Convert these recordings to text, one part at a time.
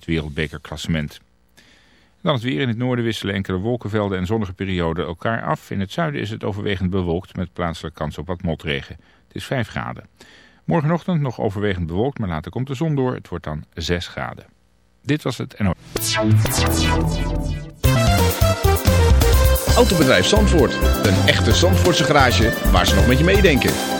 het wereldbekerklassement. Dan het weer in het noorden wisselen enkele wolkenvelden en zonnige perioden elkaar af. In het zuiden is het overwegend bewolkt met plaatselijke kans op wat motregen. Het is 5 graden. Morgenochtend nog overwegend bewolkt, maar later komt de zon door. Het wordt dan 6 graden. Dit was het NO. Autobedrijf Zandvoort. Een echte Zandvoortse garage waar ze nog met je meedenken.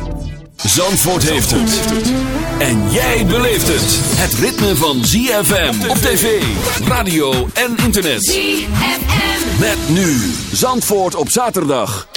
Zandvoort heeft het. En jij beleeft het. Het ritme van ZFM op tv, radio en internet. ZFM. Met nu Zandvoort op zaterdag.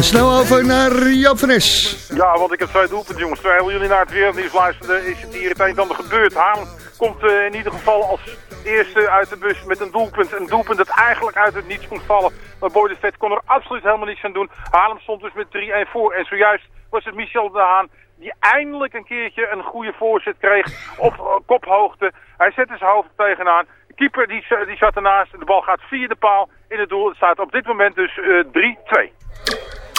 Snel over naar Joop van Es. Ja, want ik heb twee doelpunten, jongens. Terwijl jullie naar het wereldnieuws luisterden, is het hier het een en ander gebeurd. Haan komt eh, in ieder geval als eerste uit de bus met een doelpunt. Een doelpunt dat eigenlijk uit het niets kon vallen. Maar Boy de Vet kon er absoluut helemaal niets aan doen. Haarlem stond dus met 3-1 voor. En zojuist was het Michel de Haan die eindelijk een keertje een goede voorzet kreeg op eh, kophoogte. Hij zette zijn hoofd er tegenaan. De keeper die, die zat ernaast. De bal gaat via de paal in het doel. Het staat op dit moment dus eh 3-2.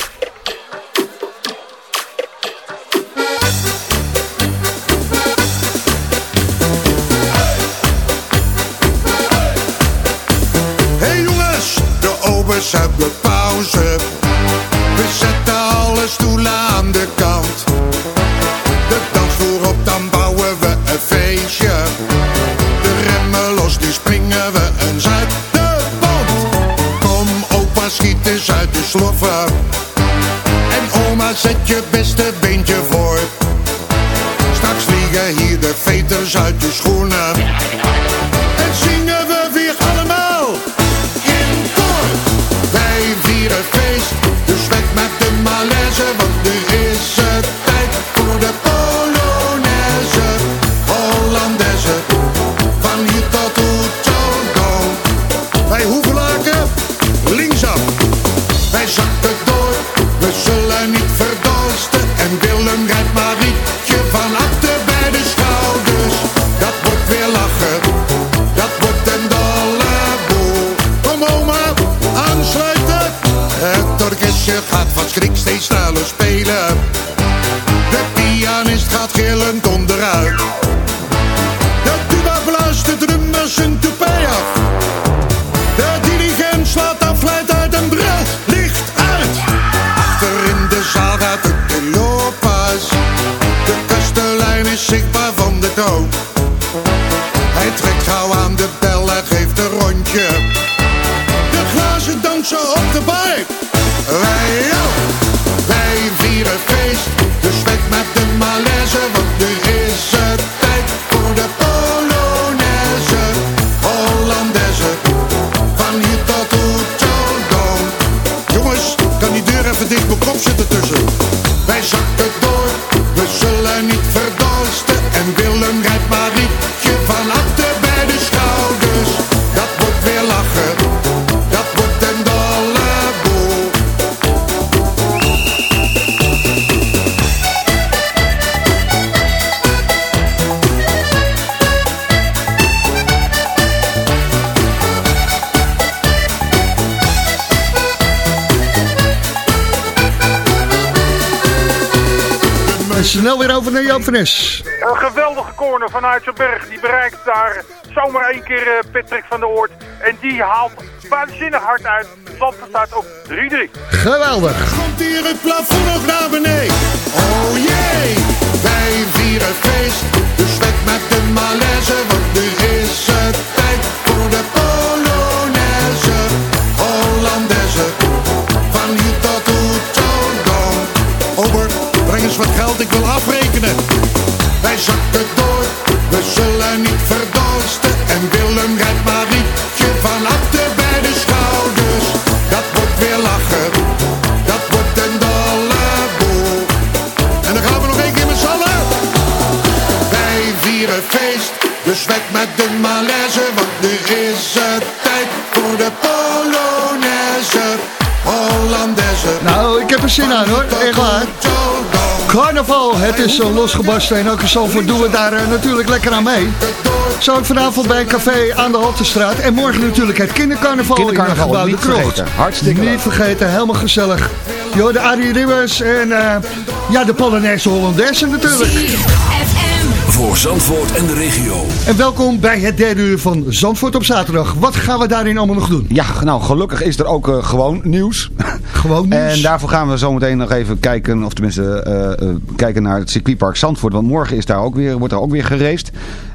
Pauze. We zetten alle stoelen aan de kant. De dansvloer op, dan bouwen we een feestje. De remmen los, nu springen we eens uit de band. Kom opa, schiet eens uit de sloffen. En oma, zet je beste beentje voor. Straks vliegen hier de veters uit je schoenen. Zichtbaar van de toon. Hij trekt gauw aan de bel en geeft een rondje. Jan Een geweldige corner zijn berg Die bereikt daar zomaar één keer eh, Patrick van der Oort. En die haalt waanzinnig hard uit. Zandvoort staat op 3-3. Geweldig. Komt hier het plafond nog naar beneden. Oh jee, wij vieren feest. de weg met de malaise, want nu is het tijd voor de polo. wat geld, ik wil afrekenen. Wij zakken door, we zullen niet verdoosten En Willem rijdt Marietje van achter bij de schouders. Dat wordt weer lachen, dat wordt een dolle boel. En dan gaan we nog één keer met z'n allen. Wij vieren feest, dus weg met de malaise. Want nu is het tijd voor de Polonaise. Hollandse. Nou, ik heb er zin aan hoor, echt waar. Carnaval, het is zo losgebarsten en ook in Zandvoort doen we daar eh, natuurlijk lekker aan mee. Zo vanavond bij een café aan de Haltestraat. En morgen natuurlijk het kindercarnaval, Kindercarnaval, in de gebouwde niet krocht. vergeten. Hartstikke Niet vergeten, helemaal gezellig. Jo, de Arie Ribbers en eh, ja, de Polonaise Hollandaise natuurlijk. Voor Zandvoort en de regio. En welkom bij het derde uur van Zandvoort op zaterdag. Wat gaan we daarin allemaal nog doen? Ja, nou gelukkig is er ook eh, gewoon nieuws. Gewoon nieuws. En daarvoor gaan we zometeen nog even kijken, of tenminste eh, eh, kijken naar het circuitpark Zandvoort. Want morgen is daar ook weer, wordt daar ook weer geraced.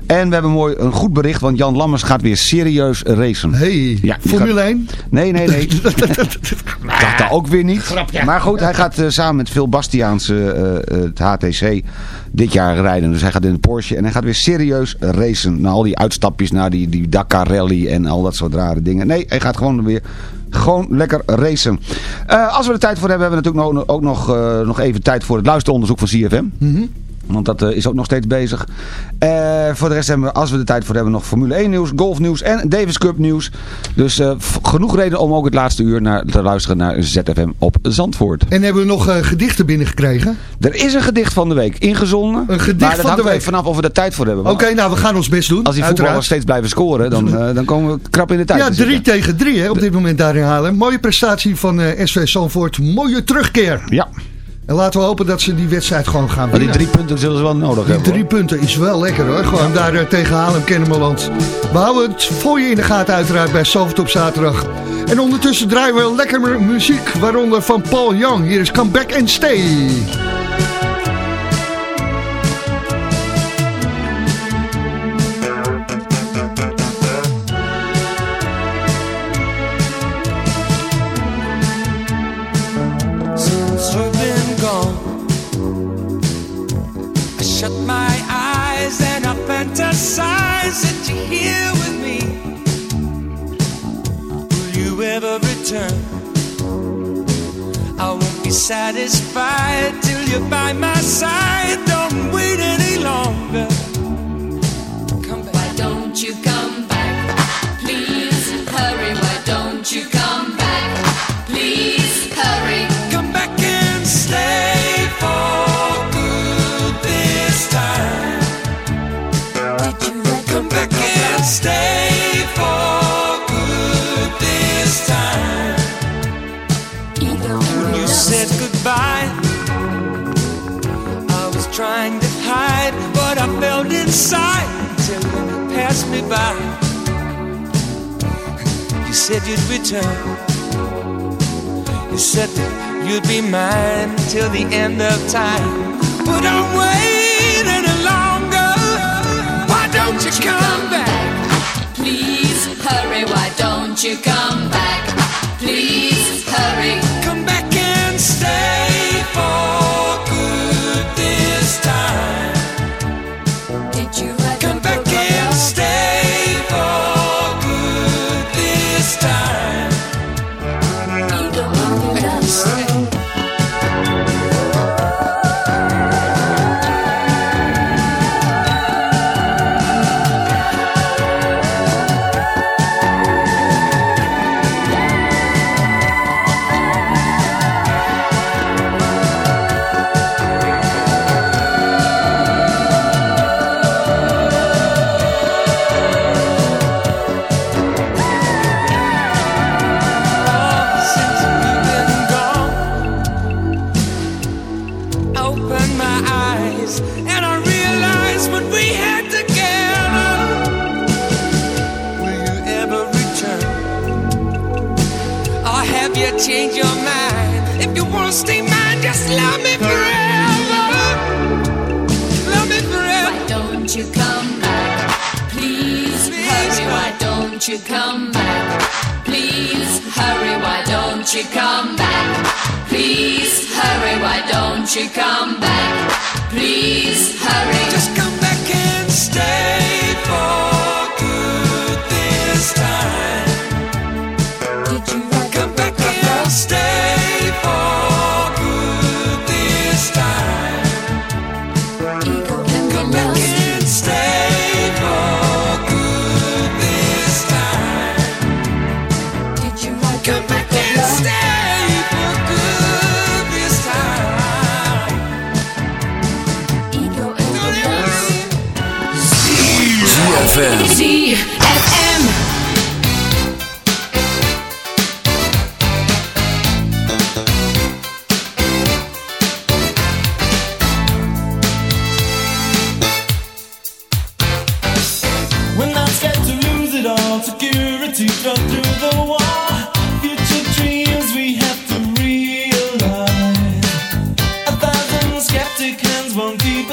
En we hebben mooi een goed bericht, want Jan Lammers gaat weer serieus racen. Hey, Ja, Formule gaat- 1? Nee, nee, nee. Dat daar ook weer niet. Maar goed, hij gaat eh, samen met Phil Bastiaans eh, eh, het HTC dit jaar rijden. Dus hij gaat in de Porsche en hij gaat weer serieus racen. Na al die uitstapjes naar die, die Dakar Rally en al dat soort rare dingen. Nee, hij gaat gewoon weer gewoon lekker racen. Eh, als we er tijd voor hebben, hebben we natuurlijk nog, ook nog, eh, nog even tijd voor het luisteronderzoek van CFM. Want dat eh, is ook nog steeds bezig. Eh, voor de rest hebben we, als we de tijd voor hebben, nog Formule 1 nieuws, Golf nieuws en Davis Cup nieuws. Dus eh, genoeg reden om ook het laatste uur naar, te luisteren naar ZFM op Zandvoort. En hebben we nog eh, gedichten binnengekregen? Er is een gedicht van de week ingezonden. Een gedicht maar van de week. vanaf of we er tijd voor hebben. Oké, nou we gaan ons best doen. Als die voetballers steeds blijven scoren, dan, dan komen we krap in de tijd Ja, te zitten. 3 tegen 3 hè, op dit moment daarin halen. Mooie prestatie van SV Zandvoort. Mooie terugkeer. Ja, En laten we hopen dat ze die wedstrijd gewoon gaan maar die winnen. drie punten zullen ze wel nodig Die hebben. drie punten is wel lekker hoor. Gewoon daar eh, tegen Haarlem, Kennemerland. We houden het voor je in de gaten uiteraard bij Zandvoort op zaterdag. En ondertussen draaien we lekker mu- muziek. Waaronder van Paul Young. Hier is Come Back and Stay.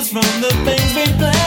From the things we plan.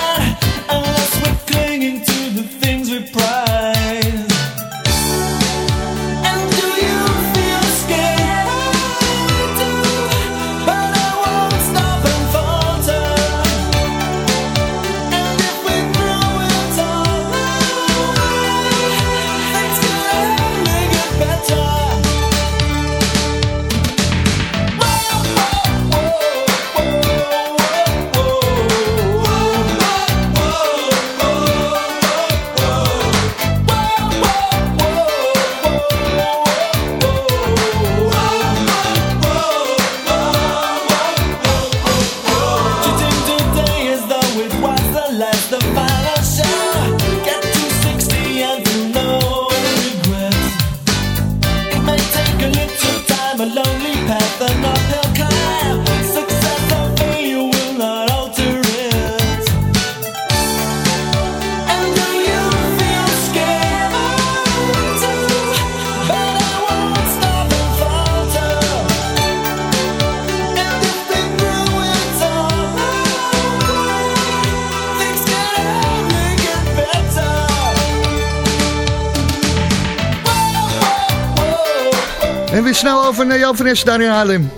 Es daar in Haarlem.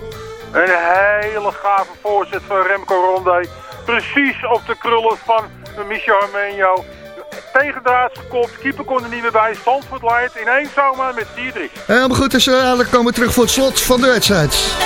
Een hele gave voorzet van Remco Rondé. Precies op de krullen van Michel Armenio. Tegendraads gekopt, keeper kon er niet meer bij. Zandvoort leidt ineens zomaar met 4-3. Helemaal goed, dus we komen terug voor het slot van de wedstrijd.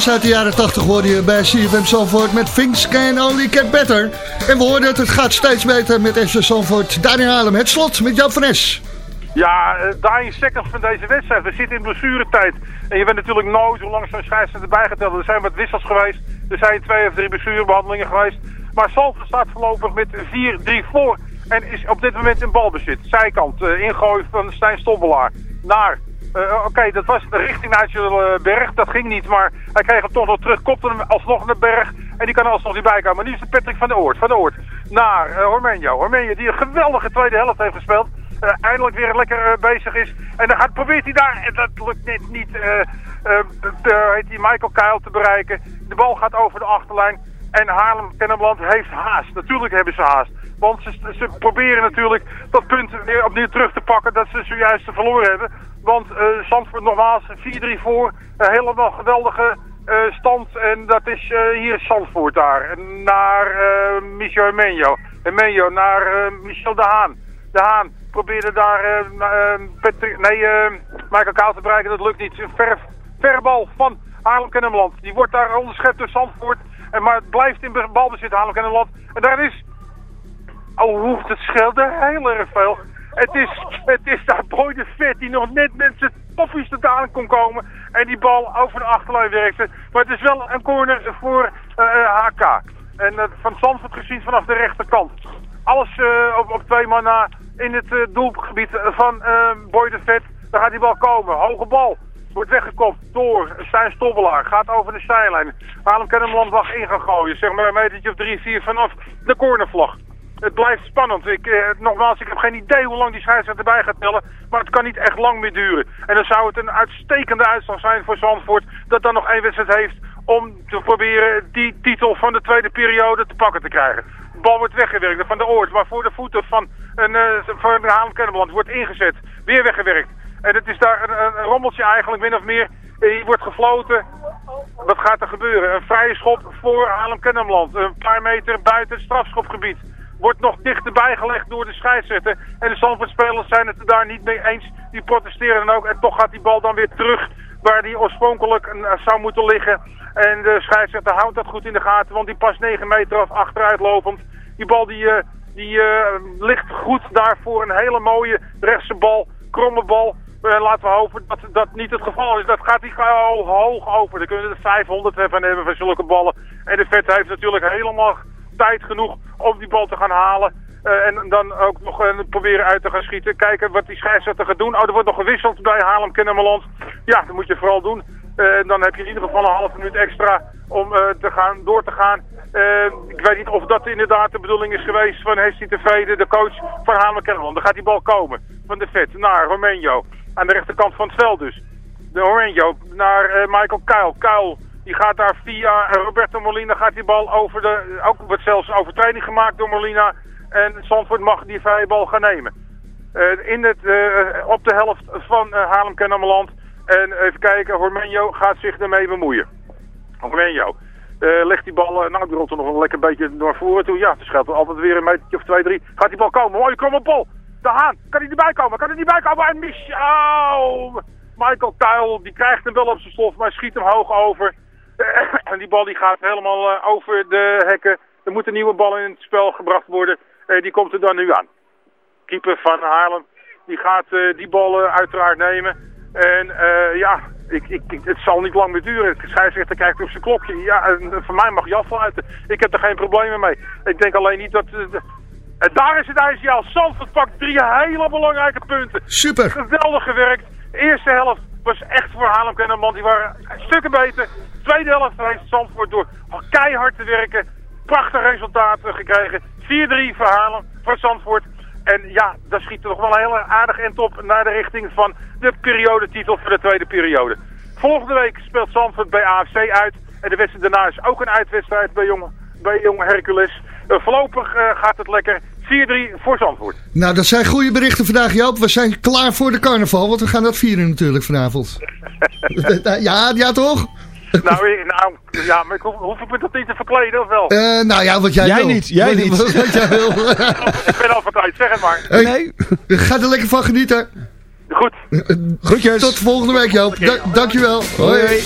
Jones uit de jaren 80 hoorde je bij CFM Zandvoort met Things Can Only Get Better. En we hoorden het, het gaat steeds beter met FC Zandvoort. Daar in Haarlem het slot met Jan van Es. Ja, uh, dying seconds van deze wedstrijd. We zitten in blessuretijd. En je bent natuurlijk nooit hoe lang zo'n scheidsrechter erbij geteld. Er zijn wat wissels geweest. Er zijn twee of drie blessurebehandelingen geweest. Maar Zandvoort staat voorlopig met 4-3 voor. En is op dit moment in balbezit. Zijkant, uh, ingooi van Stijn Stobbelaar. Naar uh, Oké, dat was richting Nigel Dat ging niet, maar hij kreeg hem toch nog terug. Kopte hem alsnog naar Berg. En die kan alsnog niet bij komen. Maar nu is het Patrick van der Oort. Van der Oort naar uh, Hormenio. Hormenio die een geweldige tweede helft heeft gespeeld. Uh, eindelijk weer lekker bezig is. En dan gaat, probeert hij daar, en dat lukt net niet, heet hij Michael Keil te bereiken. De bal gaat over de achterlijn. En Haarlem-Kennemerland heeft haast. Natuurlijk hebben ze haast. Want ze, ze, proberen natuurlijk dat punt weer opnieuw terug te pakken dat ze zojuist verloren hebben. Want uh, Zandvoort nogmaals 4-3 voor. Een helemaal geweldige uh, stand. En dat is uh, hier Zandvoort daar. Naar Michel Emenio. Emenio naar Michel de Haan. De Haan probeerde daar Patrick, nee, Michael Kaal te bereiken. Dat lukt niet. Een ver, verbal van Haarlem-Kennemerland. Die wordt daar onderschept door Zandvoort. En, maar het blijft in balbezit Haarlem-Kennemerland. En daar is... Oh, hoeft het scheelde heel erg veel. Het is, het is daar Boy de Vet die nog net met zijn toffies tot aan kon komen. En die bal over de achterlijn werkte. Maar het is wel een corner voor uh, HK. En uh, van Zandvoort gezien vanaf de rechterkant. Alles op, op twee man na in het doelgebied van Boy de Vet. Daar gaat die bal komen. Hoge bal Wordt weggekopt door Stijn Stobbelaar. Gaat over de zijlijn. Haarlem Kennemerland mag in gaan gooien. Zeg maar een metertje of drie, vier vanaf de cornervlag. Het blijft spannend. Ik, eh, nogmaals, ik heb geen idee hoe lang die scheidsrechter erbij gaat tellen. Maar het kan niet echt lang meer duren. En dan zou het een uitstekende uitslag zijn voor Zandvoort. Dat dan nog één wedstrijd heeft om te proberen die titel van de tweede periode te pakken te krijgen. De bal wordt weggewerkt van de oort. Maar voor de voeten van een, uh, van Haarlem wordt ingezet. Weer weggewerkt. En het is daar een, een rommeltje eigenlijk min of meer. Eh, Hier wordt gefloten. Wat gaat er gebeuren? Een vrije schop voor Haarlem Kennemerland. Een paar meter buiten het strafschopgebied. Wordt nog dichterbij gelegd door de scheidsrechter. En de Zandvoortspelers zijn het er daar niet mee eens. Die protesteren dan ook. En toch gaat die bal dan weer terug waar die oorspronkelijk uh, zou moeten liggen. En de scheidsrechter houdt dat goed in de gaten. Want die past 9 meter af achteruit lopend. Die bal die, uh, die uh, ligt goed daar voor een hele mooie rechtse bal. Kromme bal. Laten we hopen dat dat niet het geval is. Dat gaat hij ho hoog over. Dan kunnen we er 500 van hebben van zulke ballen. En de vet heeft natuurlijk helemaal tijd genoeg om die bal te gaan halen. Uh, en dan ook nog uh, proberen uit te gaan schieten. Kijken wat die scheidsrechter gaat doen. Oh, er wordt nog gewisseld bij Haarlem Kennemerland. Ja, dat moet je vooral doen. Uh, dan heb je in ieder geval een half minuut extra om te gaan, door te gaan. ik weet niet of dat inderdaad de bedoeling is geweest van Hestie Tevreden, de coach van Haarlem Kennemerland. Dan gaat die bal komen van de vet naar Romenio. Aan de rechterkant van het veld dus. De Romenio naar Michael Kuil. Kuil die gaat daar via Roberto Molina gaat die bal over de... Ook wordt zelfs overtreding gemaakt door Molina. En Zandvoort mag die vrije bal gaan nemen. Uh, in het, uh, op de helft van uh, Haarlem Kennemerland. En even kijken, Hormenio gaat zich ermee bemoeien. Hormenio legt die bal, nou die rolt er nog een lekker beetje naar voren toe. Ja, het scheelt er altijd weer een metertje of twee, drie. Gaat die bal komen? Mooie kromme bal. De Haan, kan hij erbij komen? Kan hij erbij komen? En mis... Michael Tuil, die krijgt hem wel op zijn stof, maar schiet hem hoog over. En die bal die gaat helemaal over de hekken. Er moet een nieuwe bal in het spel gebracht worden. Uh, die komt er dan nu aan. Keeper van Haarlem, die gaat uh, die bal uiteraard nemen. En ja, ik, ik, het zal niet lang meer duren. De scheidsrechter kijkt op zijn klokje. Ja, en, voor mij mag je afsluiten. Ik heb er geen problemen mee. Ik denk alleen niet dat... en daar is het IJsjaal. Zandvoort pakt drie hele belangrijke punten. Super. Geweldig gewerkt. Eerste helft was echt voor Haarlem Kennemerland. Die waren stukken beter. Tweede helft heeft Zandvoort door keihard te werken. Prachtig resultaat gekregen. 4-3 voor Haarlem, voor Zandvoort. En ja, daar schiet er nog wel een hele aardig end op naar de richting van de periodetitel voor de tweede periode. Volgende week speelt Zandvoort bij AFC uit. En de wedstrijd daarna is ook een uitwedstrijd bij Jong, bij jong Hercules. Uh, voorlopig uh, gaat het lekker. 4-3 voor Zandvoort. Nou, dat zijn goede berichten vandaag, Joop. We zijn klaar voor de carnaval, want we gaan dat vieren natuurlijk vanavond. ja, ja toch? nou, nou, ja, maar ik hoef, hoef ik me dat niet te verkleden, of wel? Uh, nou ja, wat jij, jij wil. Niet, jij niet, wat jij wil. ik ben al verkleed, zeg het maar. Hey, nee. Ga er lekker van genieten. Goed. Groetjes. Tot volgende week, Joop. Da dankjewel. Hoi. Hoi.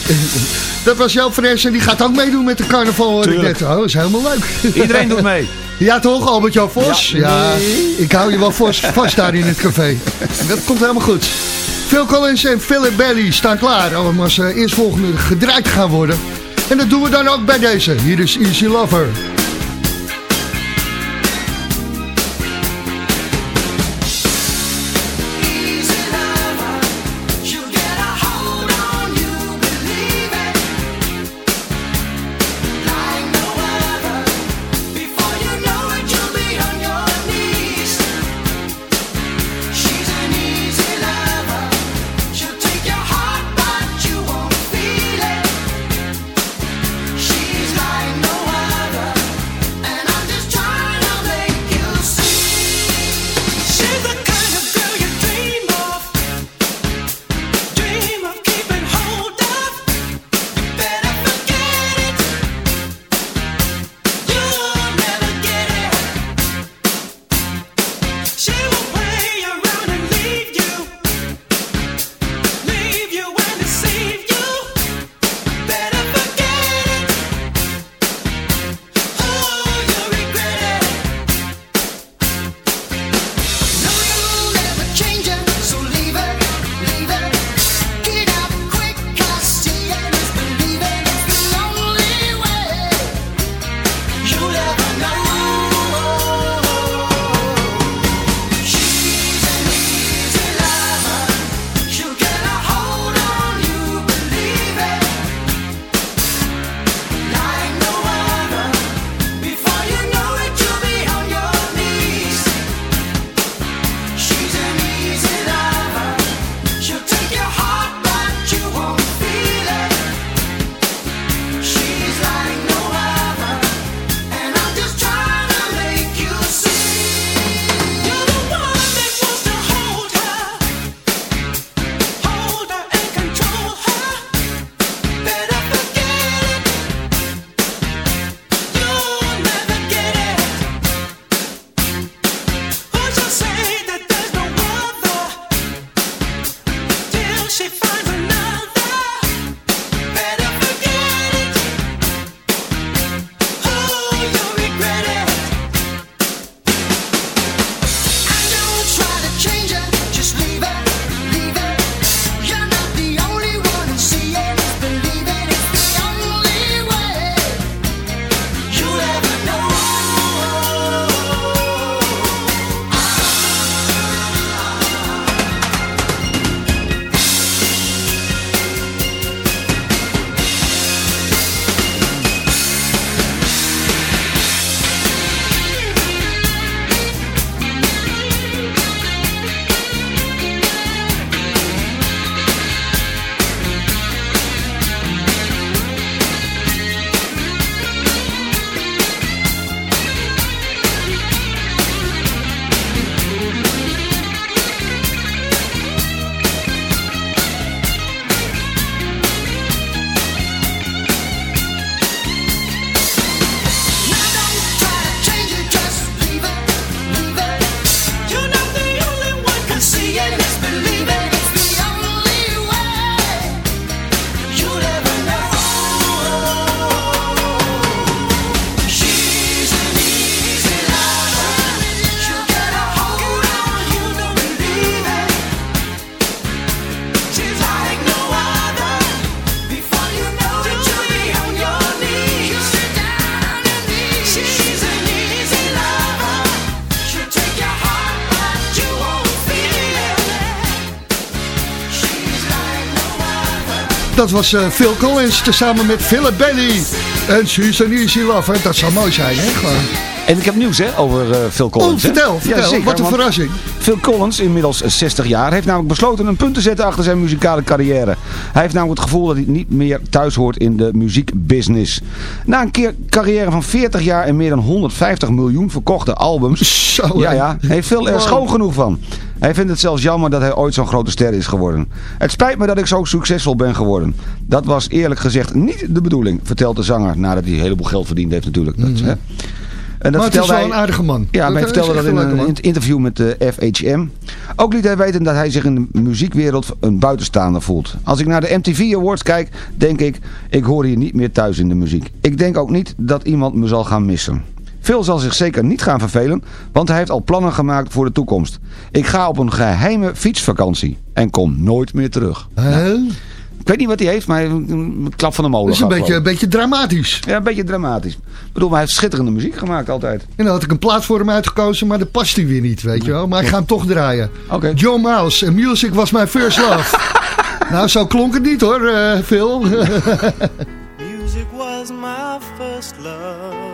Dat was Joop van Essen. Die gaat ook meedoen met de carnaval, hoor ik net. Oh, dat is helemaal leuk. Iedereen doet mee. Ja toch, Albert-Jan Vos? Ja, ja, ik hou je wel vast, vast daar in het café. Dat komt helemaal goed. Phil Collins en Philip Bailey staan klaar om als uh, eerstvolgende gedraaid gaan worden. En dat doen we dan ook bij deze. Hier is Easy Lover. Was eh, Phil Collins tezamen met Philip Bailey. En She's an Easy Lover. Dat zou mooi zijn, hè? Gewoon. En ik heb nieuws hè, over eh, Phil Collins. Oh, vertel, zeker, Wat een verrassing. Phil Collins, inmiddels 60 jaar, heeft namelijk besloten een punt te zetten achter zijn muzikale carrière. Hij heeft namelijk het gevoel dat hij niet meer thuis hoort in de muziekbusiness. Na een keer carrière van 40 jaar en meer dan 150 miljoen verkochte albums, Zo, ja, ja, heeft Phil er schoon genoeg van. Hij vindt het zelfs jammer dat hij ooit zo'n grote ster is geworden. Het spijt me dat ik zo succesvol ben geworden. Dat was eerlijk gezegd niet de bedoeling, vertelt de zanger. Nadat hij een heleboel geld verdiend heeft natuurlijk. Dat, hè. En dat Mhm. Maar het is wel een aardige man. ja, maar hij vertelde dat in een man. interview met de FHM. Ook liet hij weten dat hij zich in de muziekwereld een buitenstaander voelt. Als ik naar de MTV Awards kijk, denk ik, ik hoor hier niet meer thuis in de muziek. Ik denk ook niet dat iemand me zal gaan missen. Phil zal zich zeker niet gaan vervelen, want hij heeft al plannen gemaakt voor de toekomst. Ik ga op een geheime fietsvakantie en kom nooit meer terug. Hè? Ik weet niet wat hij heeft, maar een, een klap van de molen Dat is een beetje, een beetje dramatisch. Ja, een beetje dramatisch. Ik bedoel, maar hij heeft schitterende muziek gemaakt altijd. En dan had ik een plaat voor hem uitgekozen, maar dat past hij weer niet, weet je wel. Maar ik ga hem toch draaien. Oké. John Mouse, en Music was my first love. nou, zo klonk het niet hoor, eh, Phil. Music was my first love,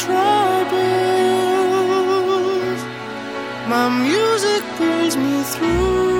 troubles, my music pulls me through.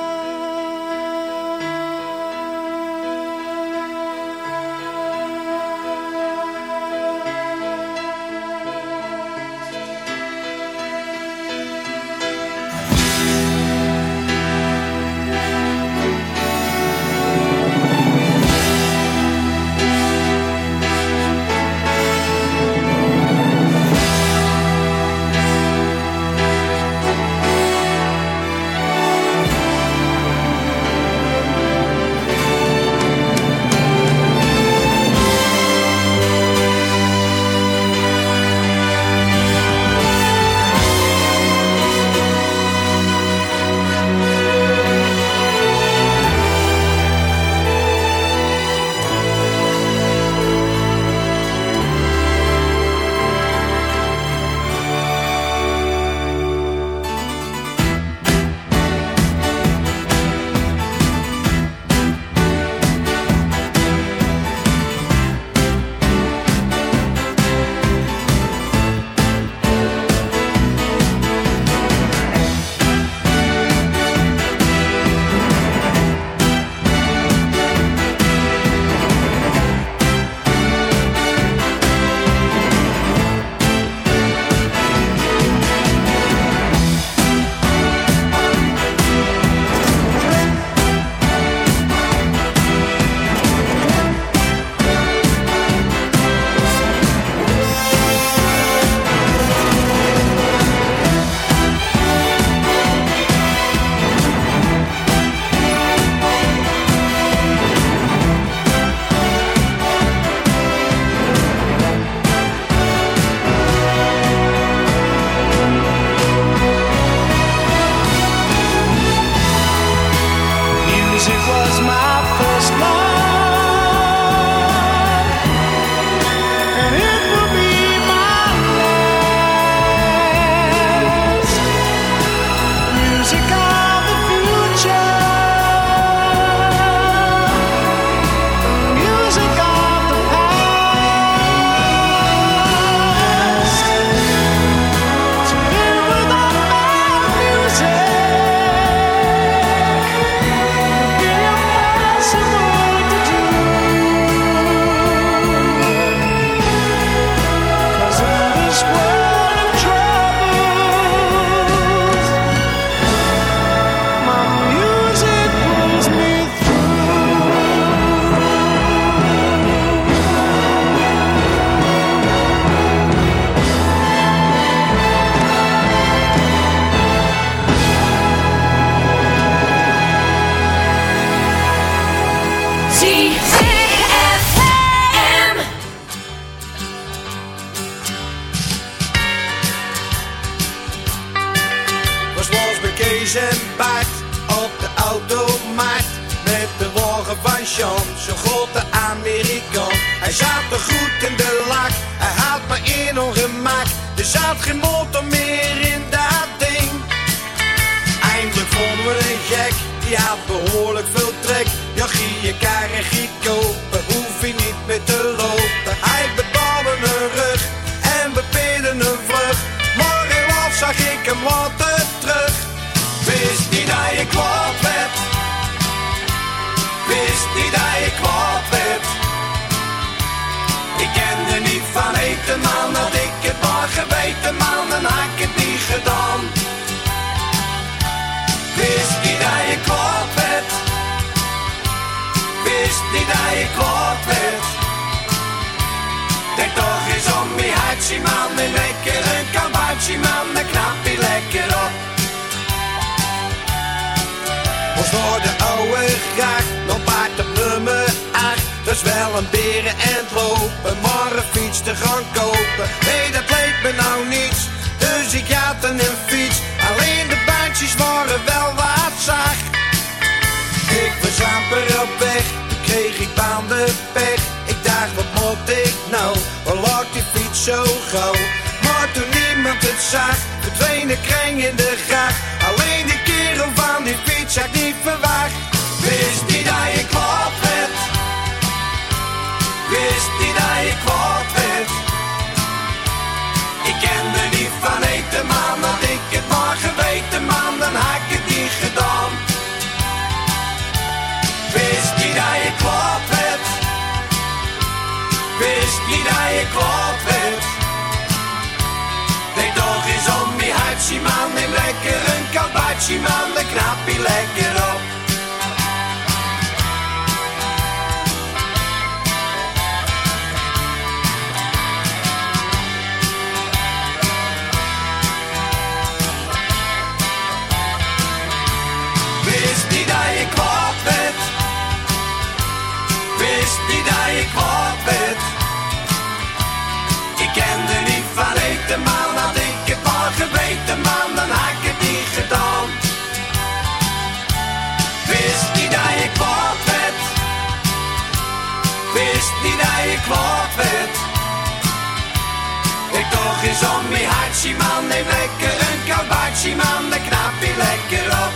Ik toch eens om je hartje, man. Neem lekker een kabaatje, man. Dan knap je lekker op.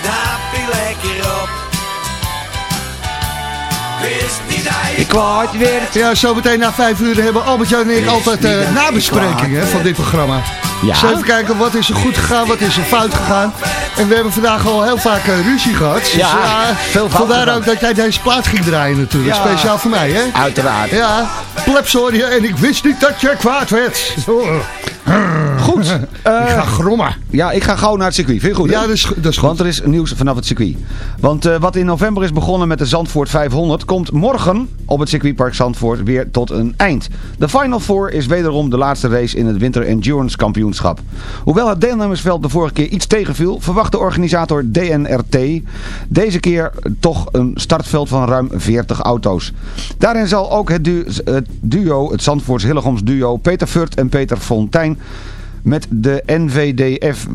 Knap je lekker op. Ik kwaad werd. Ja, zometeen na vijf uur hebben Albert-Jan en ik altijd eh nabesprekingen van dit programma. Ja. Dus even kijken, wat is er goed gegaan, wat is er fout gegaan. En we hebben vandaag al heel vaak eh, ruzie gehad. Dus, Ja, ja, veel fout Vandaar ook dat jij deze plaat ging draaien natuurlijk. Ja. Speciaal voor mij, hè? Uiteraard. Ja, plepsorie en ik wist niet dat je kwaad werd. Goed. ik Eh, ga grommen. ja, ik ga gauw naar het circuit. Vind je goed? hè? Ja, dat is, dat is goed. Want er is nieuws vanaf het circuit. Want eh, wat in november is begonnen met de Zandvoort 500... komt morgen op het circuitpark Zandvoort weer tot een eind. De Final Four is wederom de laatste race in het Winter Endurance Kampioenschap. Hoewel het deelnemersveld de vorige keer iets tegenviel... verwacht de organisator DNRT deze keer toch een startveld van ruim 40 auto's. Daarin zal ook het, du- het duo, het Zandvoorts Hillegoms duo... Peter Furt en Peter Fontijn met de NVDF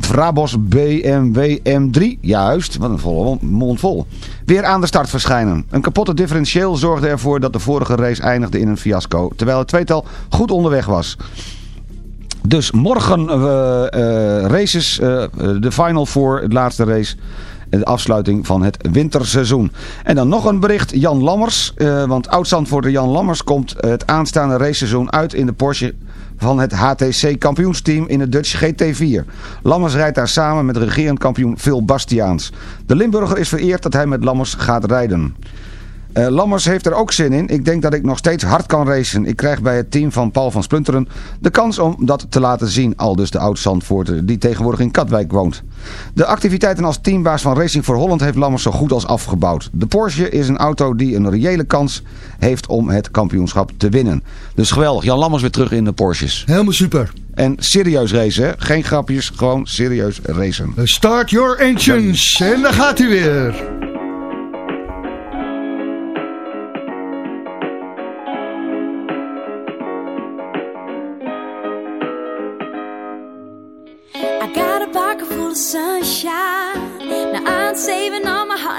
Brabos BMW M3. Juist, wat een volle mond vol. Weer aan de start verschijnen. Een kapotte differentieel zorgde ervoor dat de vorige race eindigde in een fiasco. Terwijl het tweetal goed onderweg was. Dus morgen eh, eh, races, eh, de final voor het laatste race. De afsluiting van het winterseizoen. En dan nog een bericht, Jan Lammers. eh, want oud-Zandvoorter Jan Lammers komt het aanstaande raceseizoen uit in de Porsche van het HTC kampioensteam in de Dutch GT4. Lammers rijdt daar samen met regerend kampioen Phil Bastiaans. De Limburger is vereerd dat hij met Lammers gaat rijden. Eh, Lammers heeft er ook zin in. Ik denk dat ik nog steeds hard kan racen. Ik krijg bij het team van Paul van Splunteren de kans om dat te laten zien. Al dus de oud-Zandvoorter die tegenwoordig in Katwijk woont. De activiteiten als teambaas van Racing for Holland heeft Lammers zo goed als afgebouwd. De Porsche is een auto die een reële kans heeft om het kampioenschap te winnen. Dus geweldig. Jan Lammers weer terug in de Porsches. Helemaal super. En serieus racen, hè? Geen grapjes, gewoon serieus racen. Start your engines. En daar gaat hij weer.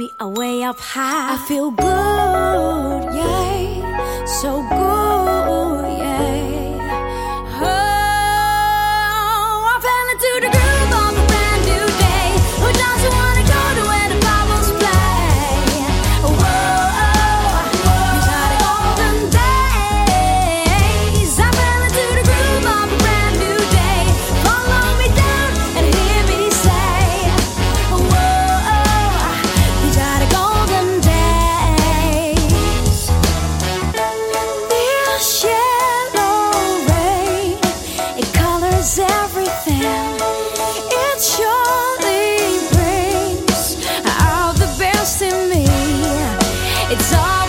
Me away up high. I feel good, yeah, so good, It's all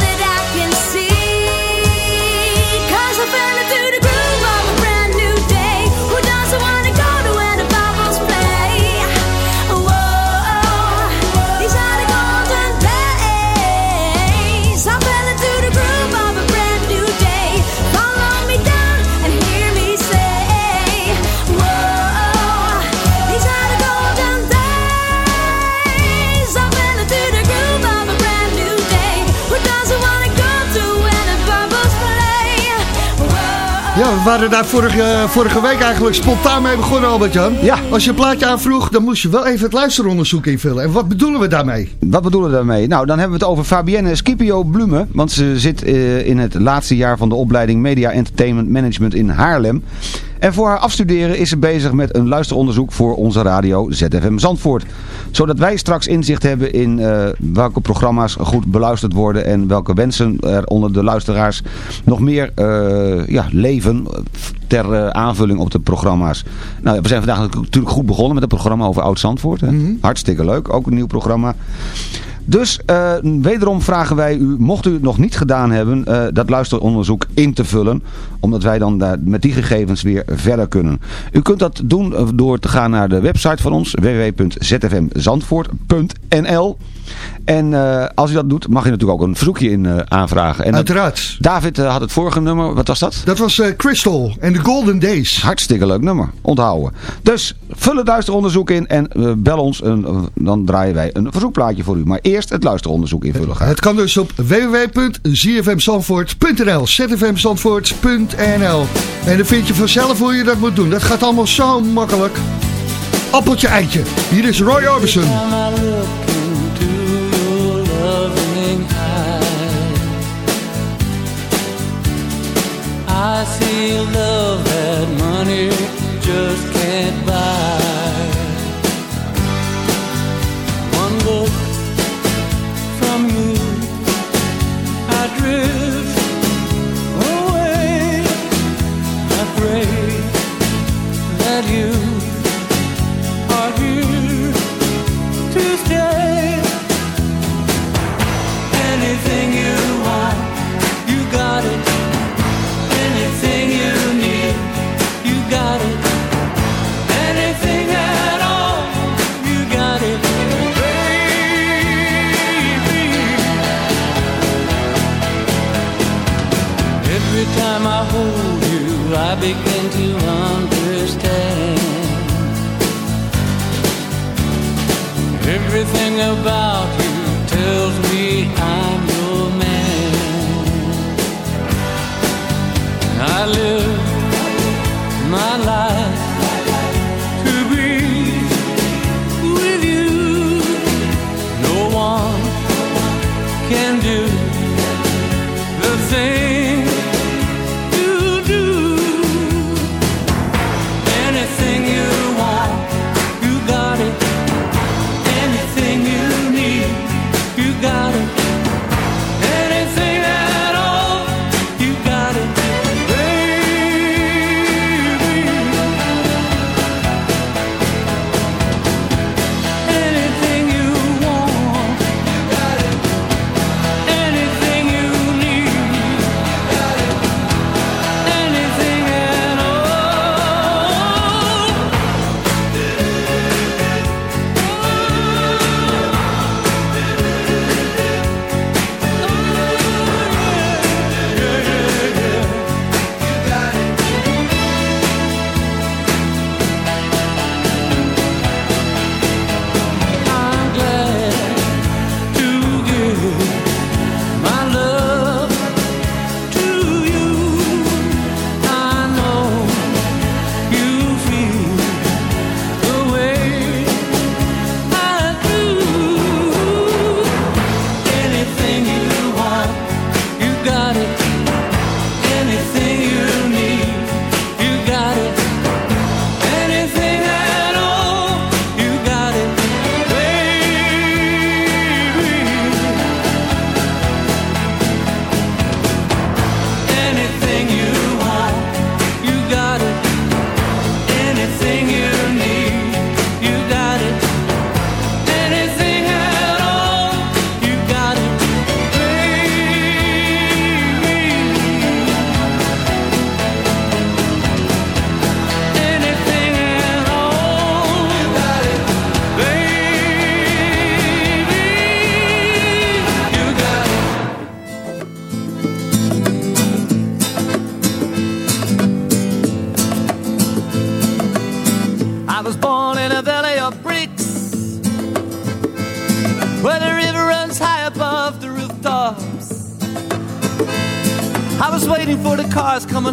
we waren daar vorige, vorige week eigenlijk spontaan mee begonnen, Albert-Jan. Ja. Als je een plaatje aanvroeg, dan moest je wel even het luisteronderzoek invullen. En wat bedoelen we daarmee? Wat bedoelen we daarmee? Nou, dan hebben we het over Fabienne Scipio Blume. Want ze zit eh, in het laatste jaar van de opleiding Media Entertainment Management in Haarlem. En voor haar afstuderen is ze bezig met een luisteronderzoek voor onze radio ZFM Zandvoort. Zodat wij straks inzicht hebben in eh, welke programma's goed beluisterd worden. En welke wensen er onder de luisteraars nog meer eh, ja, leven ter eh, aanvulling op de programma's. Nou, we zijn vandaag natuurlijk goed begonnen met het programma over Oud-Zandvoort. hè. Hartstikke leuk, ook een nieuw programma. Dus eh, wederom vragen wij u, mocht u het nog niet gedaan hebben, eh, dat luisteronderzoek in te vullen. Omdat wij dan daar met die gegevens weer verder kunnen. U kunt dat doen eh, door te gaan naar de website van ons, www.zfmzandvoort.nl. En eh, als u dat doet, mag je natuurlijk ook een verzoekje in eh, aanvragen. En dat- Uiteraard. David eh, had het vorige nummer, wat was dat? Dat was eh, Crystal en de Golden Days. Hartstikke leuk nummer, onthouden. Dus vul het luisteronderzoek in en bel ons, en, eh, dan draaien wij een verzoekplaatje voor u. Maar eerst het luisteronderzoek invullen gaan. Het kan dus op www.zfmzandvoort.nl zfmzandvoort.nl En dan vind je vanzelf hoe je dat moet doen. Dat gaat allemaal zo makkelijk. Appeltje eitje. Hier is Roy Orbison. I see love that money just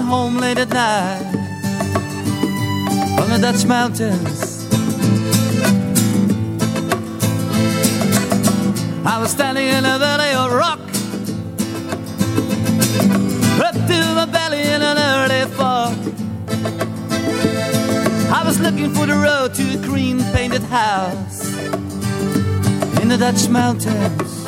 home late at night from the Dutch mountains. I was standing in a valley of rock up to my belly in an early fog. I was looking for the road to a green painted house in the Dutch mountains.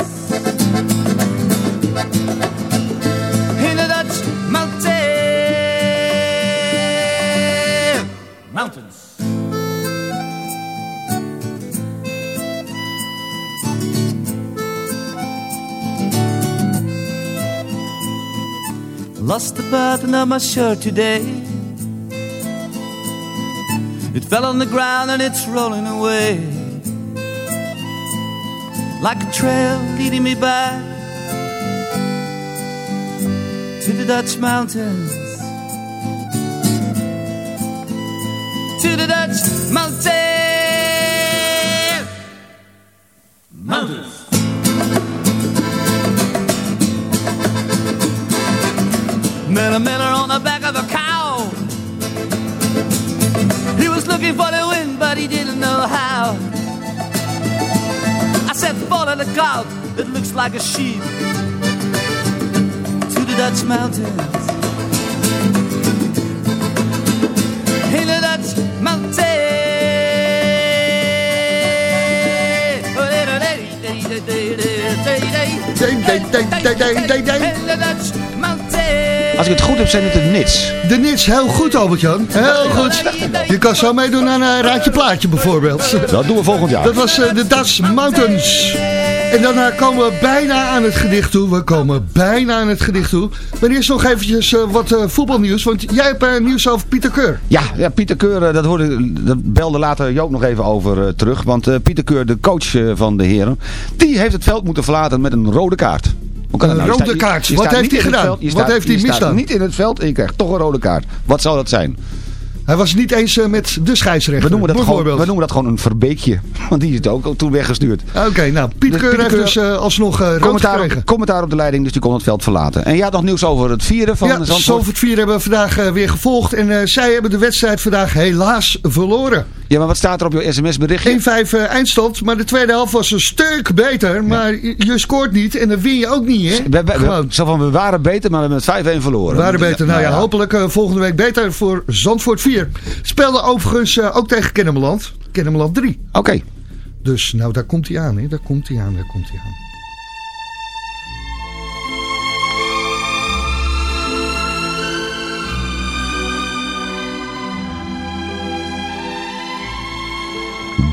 Lost the button of my shirt today. It fell on the ground and it's rolling away. Like a trail leading me back to the Dutch mountains. To the Dutch. Mountains. Said, follow the cloud that looks like a sheep to the Dutch mountains. In the Dutch mountains. Als ik het goed heb, zijn het de Nits. De Nits, heel goed Albert-Jan. Heel goed. Je kan zo meedoen aan een raadje plaatje bijvoorbeeld. Dat doen we volgend jaar. Dat was eh, de Dutch Mountains. En daarna komen we bijna aan het gedicht toe. We komen bijna aan het gedicht toe. Maar eerst nog eventjes eh, wat eh, voetbalnieuws. Want jij hebt eh, nieuws over Pieter Keur. Ja, ja Pieter Keur, eh, dat, hoorde, dat belde later Joop nog even over eh, terug. Want eh, Pieter Keur, de coach eh, van de heren, die heeft het veld moeten verlaten met een rode kaart. Hoe Een nou? Rode staat- kaart. je Wat heeft hij gedaan? veld, Wat staat- heeft hij misdaan? niet in het veld en je krijgt toch een rode kaart. Wat zou dat zijn? Hij was het niet eens eh, met de scheidsrechter. We noemen, dat gewoon, we noemen dat gewoon een verbeekje. Want die is het ook toen weggestuurd. Oké, nou, Dus Keur Pieter heeft Keur- dus eh, alsnog uh, Commentaar, commentaar op de leiding, dus die kon het veld verlaten. En had nog nieuws over het vieren van Ja, Zandvoort? Zandvoort 4 hebben we vandaag weer gevolgd. En zij hebben de wedstrijd vandaag helaas verloren. Ja, maar wat staat er op je sms-berichtje? 1-5 eh, eindstand, maar de tweede helft was een stuk beter. Maar je, scoort niet en dan win je ook niet, hè? We, Gewoon. zo van, we waren beter, maar we hebben met 5-1 verloren. We waren beter. Nou ja, ja. hopelijk volgende week beter voor Zandvoort 4. Speelde overigens eh, ook tegen Kennemerland. Kennemerland 3. Oké. Dus nou, daar komt hij aan, hè? Daar komt hij aan, daar komt hij aan.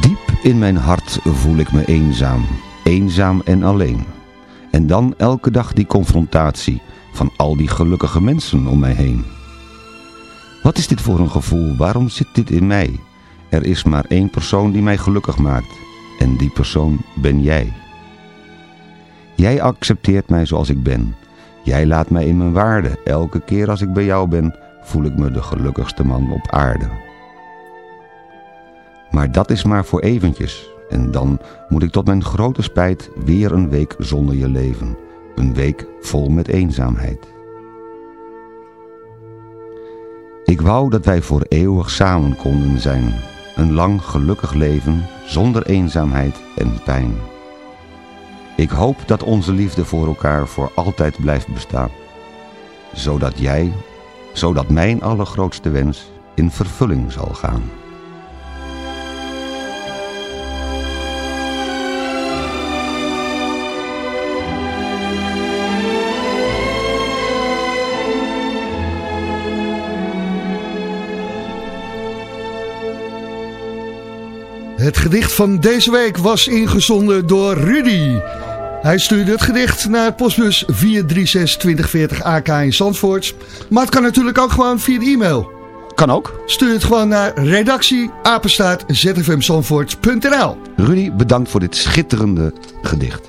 Diep in mijn hart voel ik me eenzaam. Eenzaam en alleen. En dan elke dag die confrontatie van al die gelukkige mensen om mij heen. Wat is dit voor een gevoel? Waarom zit dit in mij? Er is maar één persoon die mij gelukkig maakt. En die persoon ben jij. Jij accepteert mij zoals ik ben. Jij laat mij in mijn waarde. Elke keer als ik bij jou ben, voel ik me de gelukkigste man op aarde. Maar dat is maar voor eventjes. En dan moet ik tot mijn grote spijt weer een week zonder je leven. Een week vol met eenzaamheid. Ik wou dat wij voor eeuwig samen konden zijn. Een lang gelukkig leven zonder eenzaamheid en pijn. Ik hoop dat onze liefde voor elkaar voor altijd blijft bestaan. Zodat jij, zodat mijn allergrootste wens in vervulling zal gaan. Het gedicht van deze week was ingezonden door Rudy. Hij stuurde het gedicht naar postbus 436-2040 AK in Zandvoort. Maar het kan natuurlijk ook gewoon via de e-mail. Kan ook. Stuur het gewoon naar redactie apenstaart zfmzandvoort.nl Rudy, bedankt voor dit schitterende gedicht.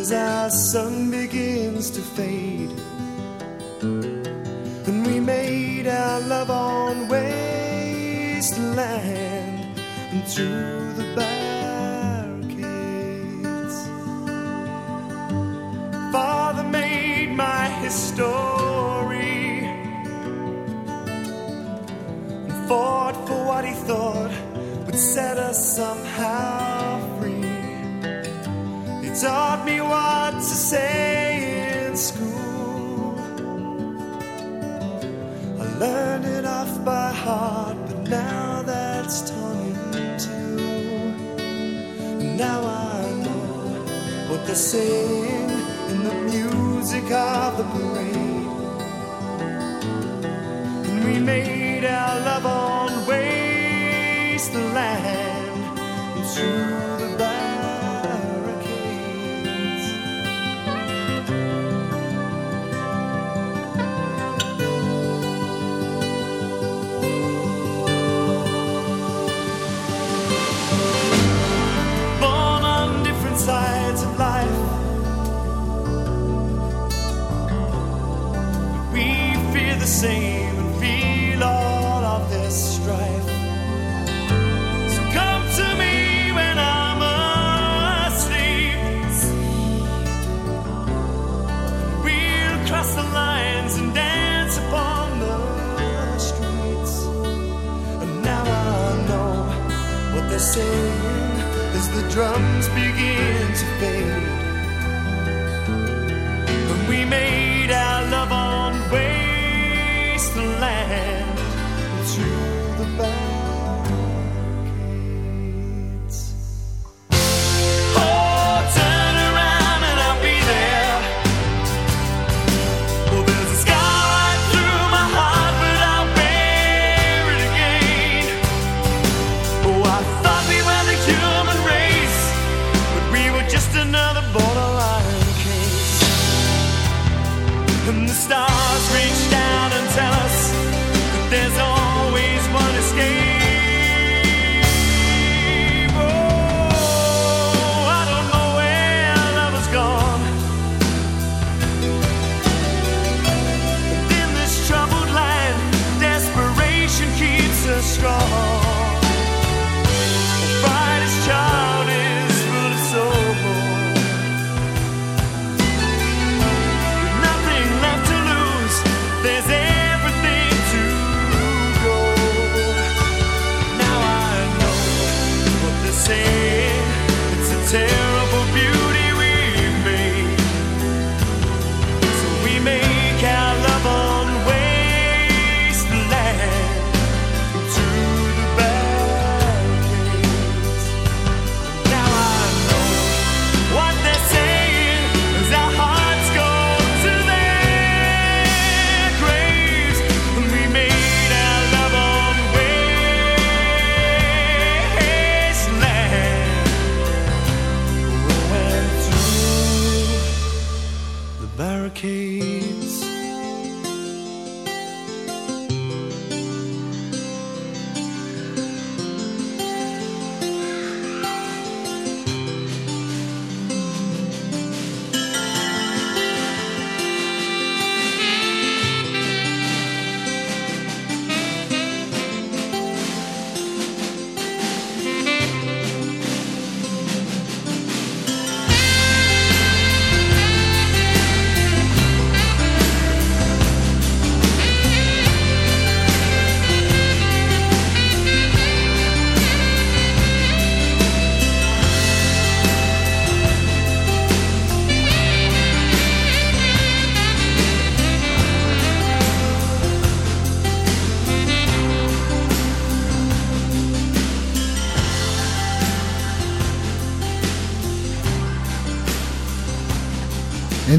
as our sun begins to fade. And we made our love on wasteland and through the barricades. Father made my history and fought for what he thought would set us somehow taught me what to say in school. I learned it off by heart, but now that's torn in two. Now I know what they're saying in the music of the parade. And we made our love on wasteland and through drums begin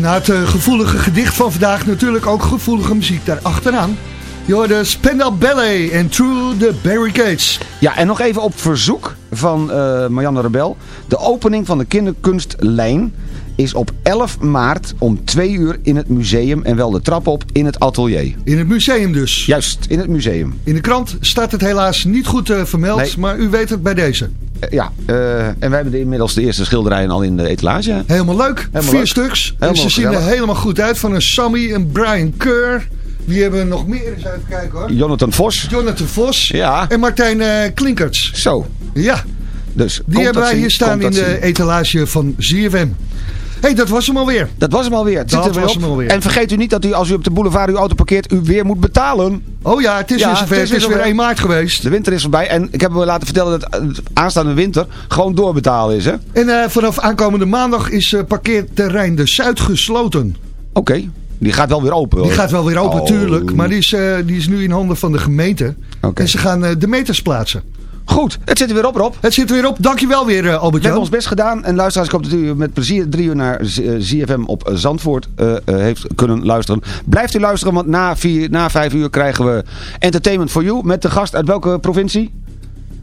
na het eh, gevoelige gedicht van vandaag natuurlijk ook gevoelige muziek daarachteraan. Je hoorde Spendal Ballet en Through the Barricades. Ja, en nog even op verzoek van eh, Marianne Rebel. De opening van de kinderkunstlijn is op 11 maart om 2 uur in het museum en wel de trap op in het atelier. In het museum dus. Juist, in het museum. In de krant staat het helaas niet goed eh, vermeld, Nee. maar u weet het bij deze. Eh, ja, eh, en wij hebben de, inmiddels de eerste schilderijen al in de etalage. Helemaal leuk. Helemaal Vier leuk. stuks. en Helemaal ze zien er helemaal goed uit. Van een Sammy, een Brian Kerr. Wie hebben we nog meer? Eens even kijken hoor. Jonathan Vos. Jonathan Vos. Ja. En Martijn eh, Klinkerts. Zo, Ja, dus die hebben wij zien, hier staan in de zien. etalage van ZFM. Hey, dat was hem alweer. Dat was hem alweer. Het Dat zit er was hem alweer. En vergeet u niet dat u als u op de boulevard uw auto parkeert, u weer moet betalen. Oh ja, het is Ja, weer zover. het is Het is weer weer zover. 1 maart geweest. De winter is voorbij en ik heb me laten vertellen dat eh, aanstaande winter gewoon doorbetalen is, hè? Oké, En eh, vanaf aankomende maandag is eh, parkeerterrein De Zuid gesloten. die gaat wel weer open. Die gaat wel weer open, Oh. tuurlijk. Maar die is, die is nu in handen van de gemeente. Oké. En ze gaan de meters plaatsen. Goed, het zit er weer op, Rob. Het zit er weer op. Dankjewel weer, eh, We hebben ons best gedaan. En luisteraars, ik hoop dat u met plezier drie uur naar Z- eh, ZFM op eh, Zandvoort eh, eh, heeft kunnen luisteren. Blijft u luisteren, want na, vier, na vijf uur krijgen we Entertainment for You. Met de gast uit welke provincie?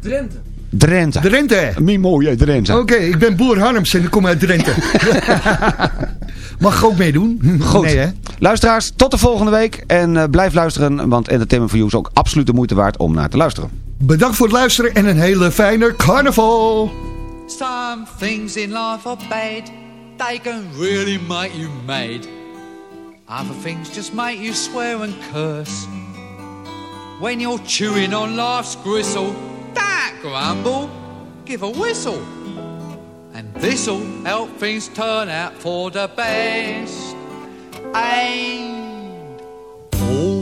Drenthe. Drenthe. Drenthe. Mie mooie Drenthe. Oké, ik ben Boer Harms en ik kom uit Drenthe. Mag ik ook meedoen? Goed. Nee, hè? Luisteraars, tot de volgende week. En eh, blijf luisteren, want Entertainment for You is ook absoluut de moeite waard om naar te luisteren. Bedankt voor het luisteren en een hele fijne carnaval. Some things in life are bad, they can really make you mad. Other things just make you swear and curse. When you're chewing on life's gristle, don't grumble, give a whistle. And this'll help things turn out for the best. And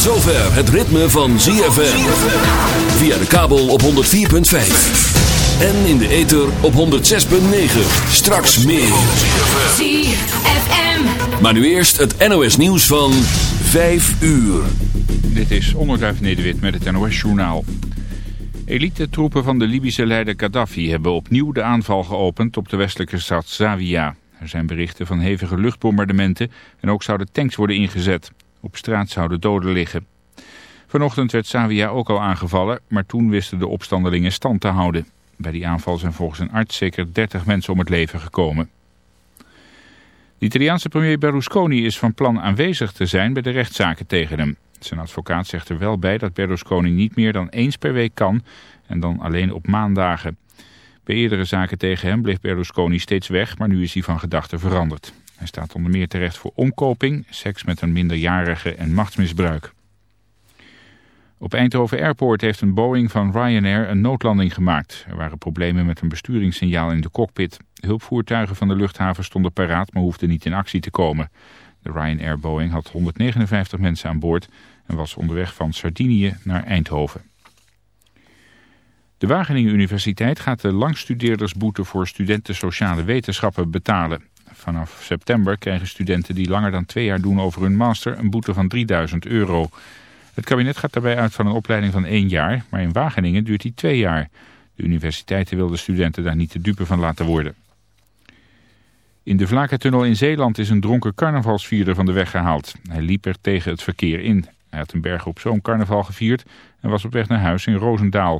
Tot zover het ritme van ZFM. Via de kabel op 104.5. En in de ether op 106.9. Straks meer. ZFM. Maar nu eerst het NOS nieuws van 5 uur. Dit is Onderduif Nederwit met het NOS-journaal. Elite-troepen van de Libische leider Gaddafi hebben opnieuw de aanval geopend op de westelijke stad Zawiya. Er zijn berichten van hevige luchtbombardementen en ook zouden tanks worden ingezet. Op straat zouden doden liggen. Vanochtend werd Zawiya ook al aangevallen, maar toen wisten de opstandelingen stand te houden. Bij die aanval zijn volgens een arts zeker 30 mensen om het leven gekomen. De Italiaanse premier Berlusconi is van plan aanwezig te zijn bij de rechtszaken tegen hem. Zijn advocaat zegt er wel bij dat Berlusconi niet meer dan eens per week kan en dan alleen op maandagen. Bij eerdere zaken tegen hem bleef Berlusconi steeds weg, maar nu is hij van gedachten veranderd. Hij staat onder meer terecht voor omkoping, seks met een minderjarige en machtsmisbruik. Op Eindhoven Airport heeft een Boeing van Ryanair een noodlanding gemaakt. Er waren problemen met een besturingssignaal in de cockpit. Hulpvoertuigen van de luchthaven stonden paraat, maar hoefden niet in actie te komen. De Ryanair Boeing had 159 mensen aan boord en was onderweg van Sardinië naar Eindhoven. De Wageningen Universiteit gaat de langstudeerdersboete voor studenten sociale wetenschappen betalen. Vanaf september krijgen studenten die langer dan twee jaar doen over hun master een boete van 3000 euro. Het kabinet gaat daarbij uit van een opleiding van één jaar, maar in Wageningen duurt die twee jaar. De universiteiten wilden studenten daar niet te dupe van laten worden. In de Vlakentunnel in Zeeland is een dronken carnavalsvierder van de weg gehaald. Hij liep er tegen het verkeer in. Hij had een berg op zo'n carnaval gevierd en was op weg naar huis in Roosendaal.